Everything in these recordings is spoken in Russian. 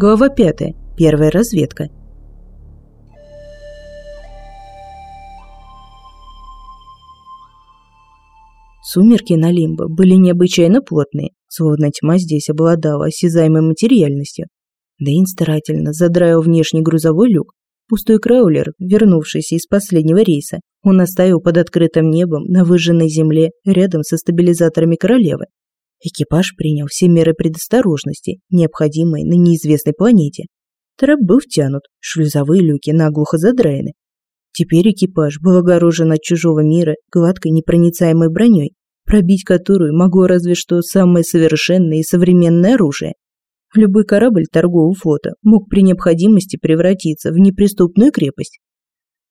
Глава 5. Первая разведка. Сумерки на Лимбо были необычайно плотные, словно тьма здесь обладала осязаемой материальностью. Дэйн старательно задраил внешний грузовой люк. Пустой краулер, вернувшийся из последнего рейса, он оставил под открытым небом на выжженной земле рядом со стабилизаторами королевы. Экипаж принял все меры предосторожности, необходимые на неизвестной планете. Трап был втянут, шлюзовые люки наглухо задраены. Теперь экипаж был огорожен от чужого мира гладкой непроницаемой броней, пробить которую могло разве что самое совершенное и современное оружие. Любой корабль торгового флота мог при необходимости превратиться в неприступную крепость.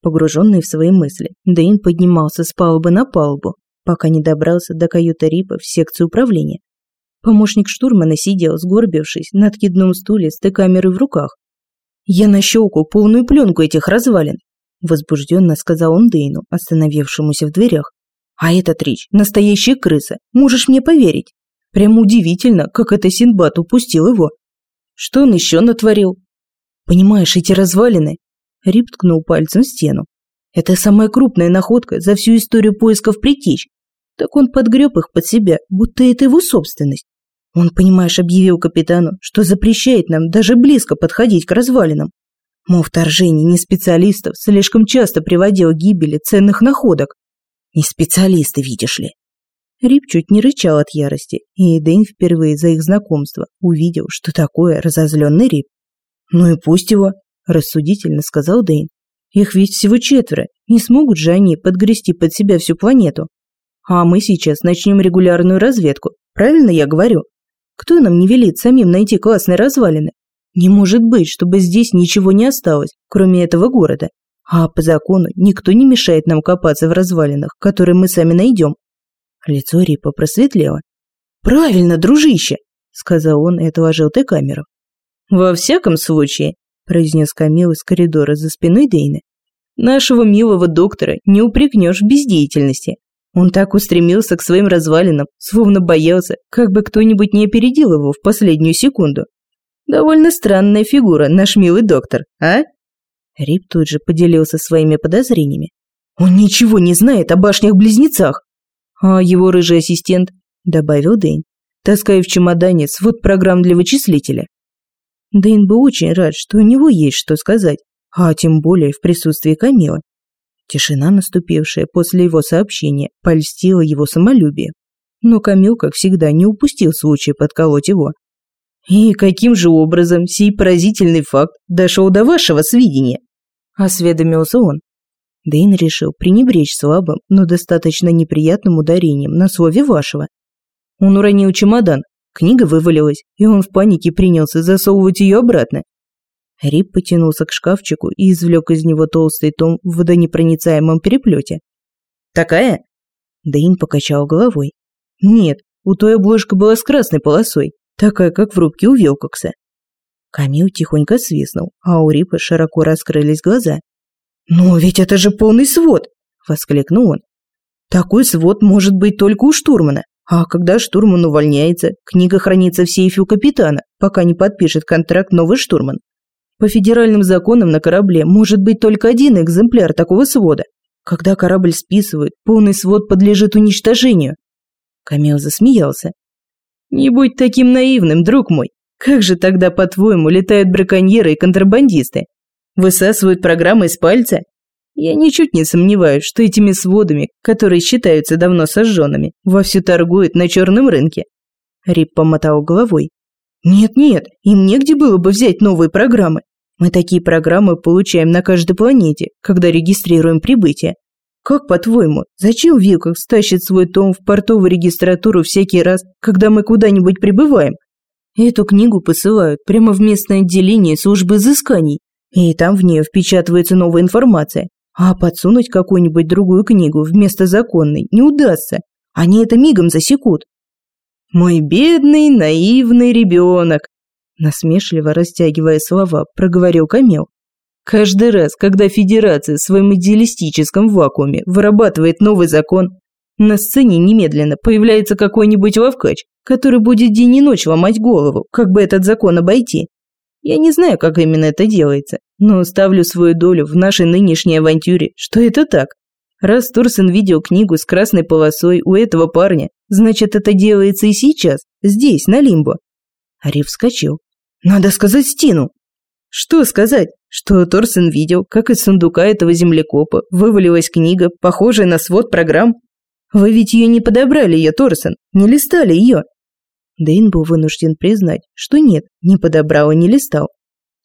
Погруженный в свои мысли, Дэйн поднимался с палубы на палубу, пока не добрался до каюты Рипа в секцию управления. Помощник штурмана сидел, сгорбившись, на откидном стуле с Т-камерой в руках. «Я нащелкал полную пленку этих развалин», – возбужденно сказал он Дейну, остановившемуся в дверях. «А этот Рич – настоящая крыса, можешь мне поверить. Прямо удивительно, как это Синбад упустил его. Что он еще натворил?» «Понимаешь, эти развалины...» Рип ткнул пальцем в стену. «Это самая крупная находка за всю историю поисков притечь. Так он подгреб их под себя, будто это его собственность. Он, понимаешь, объявил капитану, что запрещает нам даже близко подходить к развалинам. Мол, вторжение не специалистов слишком часто приводило к гибели ценных находок. Не специалисты, видишь ли. Рип чуть не рычал от ярости, и Дэйн впервые за их знакомство увидел, что такое разозленный Рип. «Ну и пусть его», – рассудительно сказал Дэйн. «Их ведь всего четверо, не смогут же они подгрести под себя всю планету. А мы сейчас начнем регулярную разведку, правильно я говорю? Кто нам не велит самим найти классные развалины? Не может быть, чтобы здесь ничего не осталось, кроме этого города. А по закону никто не мешает нам копаться в развалинах, которые мы сами найдем. Лицо Рипа просветлело. «Правильно, дружище!» – сказал он и отложил ты камеру. «Во всяком случае», – произнес Камил из коридора за спиной Дейны, «нашего милого доктора не упрекнешь в бездеятельности. Он так устремился к своим развалинам, словно боялся, как бы кто-нибудь не опередил его в последнюю секунду. Довольно странная фигура, наш милый доктор, а? Рип тут же поделился своими подозрениями. Он ничего не знает о башнях-близнецах. А его рыжий ассистент, добавил Дэйн, таская в чемодане свод программ для вычислителя. Дэйн был очень рад, что у него есть что сказать, а тем более в присутствии Камила. Тишина, наступившая после его сообщения, польстила его самолюбие. Но Камил, как всегда, не упустил случая подколоть его. «И каким же образом сей поразительный факт дошел до вашего сведения?» – осведомился он. Дэйн решил пренебречь слабым, но достаточно неприятным ударением на слове «вашего». Он уронил чемодан, книга вывалилась, и он в панике принялся засовывать ее обратно. Рип потянулся к шкафчику и извлек из него толстый том в водонепроницаемом переплете. «Такая?» Дэйн покачал головой. «Нет, у той обложка была с красной полосой, такая, как в рубке у Вилкокса». Камил тихонько свистнул, а у Рипа широко раскрылись глаза. «Но ведь это же полный свод!» – воскликнул он. «Такой свод может быть только у штурмана, а когда штурман увольняется, книга хранится в сейфе у капитана, пока не подпишет контракт новый штурман. По федеральным законам на корабле может быть только один экземпляр такого свода. Когда корабль списывают, полный свод подлежит уничтожению. Камил засмеялся. Не будь таким наивным, друг мой. Как же тогда, по-твоему, летают браконьеры и контрабандисты? Высасывают программы из пальца? Я ничуть не сомневаюсь, что этими сводами, которые считаются давно сожженными, вовсю торгуют на черном рынке. Рип помотал головой. Нет-нет, им негде было бы взять новые программы. Мы такие программы получаем на каждой планете, когда регистрируем прибытие. Как по-твоему, зачем Вилкокс тащит свой том в портовую регистратуру всякий раз, когда мы куда-нибудь прибываем? Эту книгу посылают прямо в местное отделение службы изысканий, и там в нее впечатывается новая информация. А подсунуть какую-нибудь другую книгу вместо законной не удастся. Они это мигом засекут. Мой бедный наивный ребенок, Насмешливо растягивая слова, проговорил Камил. Каждый раз, когда Федерация в своем идеалистическом вакууме вырабатывает новый закон, на сцене немедленно появляется какой-нибудь ловкач, который будет день и ночь ломать голову, как бы этот закон обойти. Я не знаю, как именно это делается, но ставлю свою долю в нашей нынешней авантюре, что это так. Раз Турсен видел книгу с красной полосой у этого парня, значит, это делается и сейчас, здесь, на Лимбо. Ариф вскочил. Надо сказать Стину. Что сказать? Что Торсен видел, как из сундука этого землекопа вывалилась книга, похожая на свод программ? Вы ведь ее не подобрали, ее Торсен, не листали ее. Дэйн был вынужден признать, что нет, не подобрал и не листал.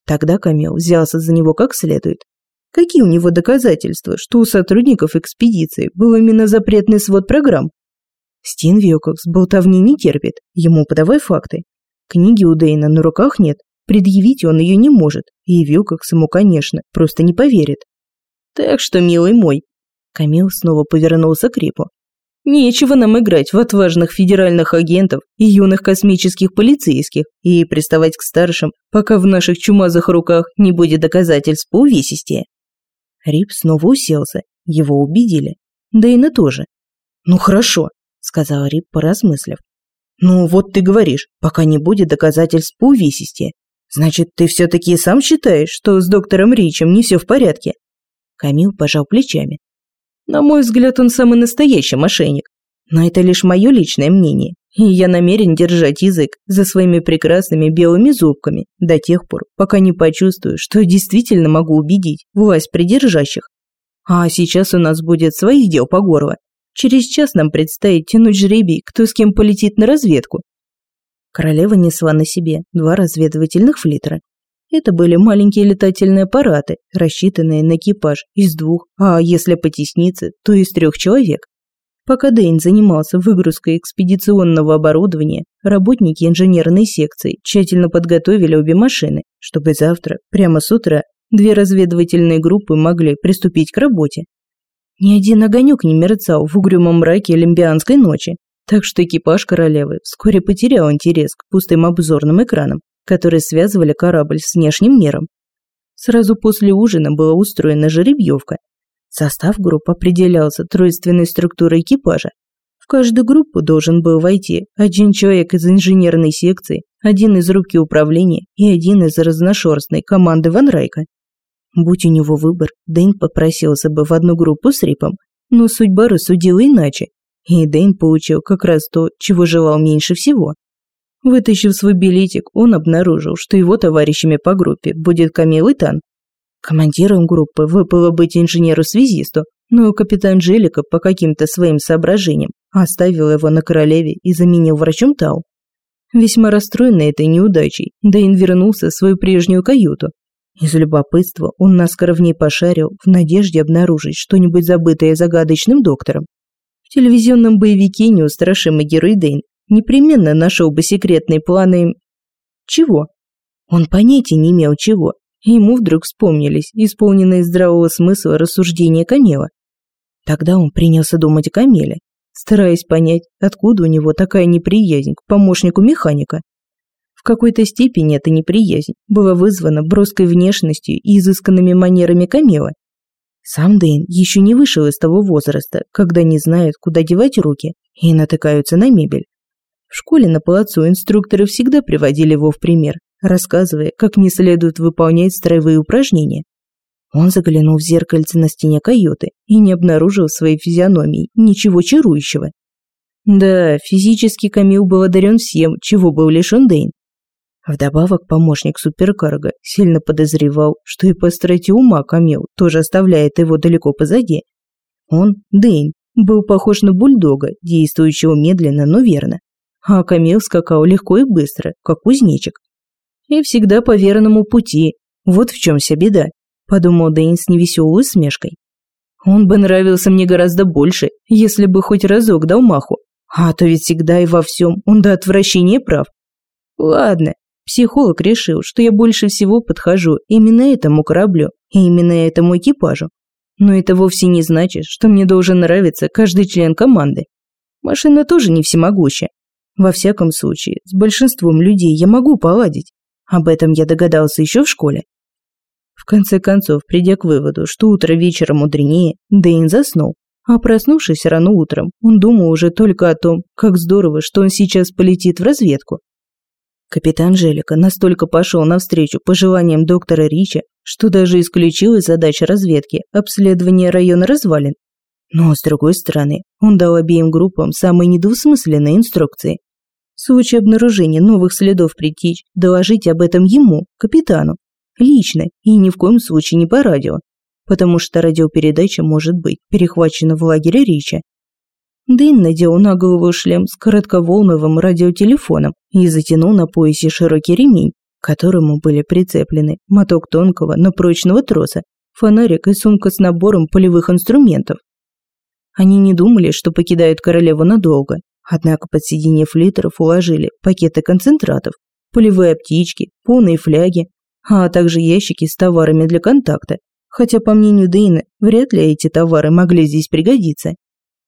Тогда Камил взялся за него как следует. Какие у него доказательства, что у сотрудников экспедиции был именно запретный свод программ? Стин Вьюкокс болтовни не терпит, ему подавай факты. Книги у Дэйна на руках нет, предъявить он ее не может, и Вьюкокс ему, конечно, просто не поверит. Так что, милый мой, Камил снова повернулся к Рипу. Нечего нам играть в отважных федеральных агентов и юных космических полицейских и приставать к старшим, пока в наших чумазых руках не будет доказательств по увесистее. Рип снова уселся, его убедили. Дэйна тоже. «Ну хорошо», — сказал Рип, поразмыслив. «Ну вот ты говоришь, пока не будет доказательств по увесистее. Значит, ты все-таки сам считаешь, что с доктором Ричем не все в порядке?» Камил пожал плечами. На мой взгляд, он самый настоящий мошенник. Но это лишь мое личное мнение, и я намерен держать язык за своими прекрасными белыми зубками до тех пор, пока не почувствую, что действительно могу убедить власть придержащих. А сейчас у нас будет своих дел по горло. Через час нам предстоит тянуть жребий, кто с кем полетит на разведку. Королева несла на себе два разведывательных флитера это были маленькие летательные аппараты, рассчитанные на экипаж из двух, а если потесниться, то из трех человек. Пока Дэйн занимался выгрузкой экспедиционного оборудования, работники инженерной секции тщательно подготовили обе машины, чтобы завтра, прямо с утра, две разведывательные группы могли приступить к работе. Ни один огонек не мерцал в угрюмом мраке олимпианской ночи, так что экипаж королевы вскоре потерял интерес к пустым обзорным экранам которые связывали корабль с внешним миром. Сразу после ужина была устроена жеребьевка. Состав групп определялся тройственной структурой экипажа. В каждую группу должен был войти один человек из инженерной секции, один из руки управления и один из разношерстной команды Ван Райка. Будь у него выбор, Дэйн попросился бы в одну группу с Рипом, но судьба рассудила иначе, и Дэйн получил как раз то, чего желал меньше всего. Вытащив свой билетик, он обнаружил, что его товарищами по группе будет Камил и Тан. Командиром группы выпало быть инженеру-связисту, но капитан Джелика по каким-то своим соображениям оставил его на королеве и заменил врачом Тау. Весьма расстроенный этой неудачей, Дэйн вернулся в свою прежнюю каюту. Из любопытства он наскоро в ней пошарил в надежде обнаружить что-нибудь забытое загадочным доктором. В телевизионном боевике неустрашимый герой Дэйн непременно нашел бы секретные планы... Чего? Он понятия не имел чего. Ему вдруг вспомнились исполненные здравого смысла рассуждения Камела. Тогда он принялся думать о Камеле, стараясь понять, откуда у него такая неприязнь к помощнику механика. В какой-то степени эта неприязнь была вызвана броской внешностью и изысканными манерами Камела. Сам Дэйн еще не вышел из того возраста, когда не знают, куда девать руки, и натыкаются на мебель. В школе на плацу инструкторы всегда приводили его в пример, рассказывая, как не следует выполнять строевые упражнения. Он заглянул в зеркальце на стене каюты и не обнаружил в своей физиономии ничего чарующего. Да, физически Камил был одарен всем, чего был лишен Дейн. Вдобавок помощник суперкарга сильно подозревал, что и по страте ума Камил тоже оставляет его далеко позади. Он, Дейн, был похож на бульдога, действующего медленно, но верно а Камил скакал легко и быстро, как кузнечик. И всегда по верному пути. Вот в чем вся беда, подумал Дэйн с невеселой усмешкой. Он бы нравился мне гораздо больше, если бы хоть разок дал маху. А то ведь всегда и во всем он до отвращения прав. Ладно, психолог решил, что я больше всего подхожу именно этому кораблю и именно этому экипажу. Но это вовсе не значит, что мне должен нравиться каждый член команды. Машина тоже не всемогуща, во всяком случае, с большинством людей я могу поладить. Об этом я догадался еще в школе. В конце концов, придя к выводу, что утро вечером мудренее, Дэйн заснул. А проснувшись рано утром, он думал уже только о том, как здорово, что он сейчас полетит в разведку. Капитан Желика настолько пошел навстречу пожеланиям доктора Рича, что даже исключил из задач разведки обследование района развалин. Но, с другой стороны, он дал обеим группам самые недвусмысленные инструкции. В случае обнаружения новых следов притич, доложить об этом ему, капитану, лично и ни в коем случае не по радио, потому что радиопередача может быть перехвачена в лагере Рича Дэйн надел на голову шлем с коротковолновым радиотелефоном и затянул на поясе широкий ремень, к которому были прицеплены моток тонкого, но прочного троса, фонарик и сумка с набором полевых инструментов. Они не думали, что покидают королеву надолго, однако под сиденье флитеров уложили пакеты концентратов, полевые аптечки, полные фляги, а также ящики с товарами для контакта, хотя, по мнению Дейна, вряд ли эти товары могли здесь пригодиться.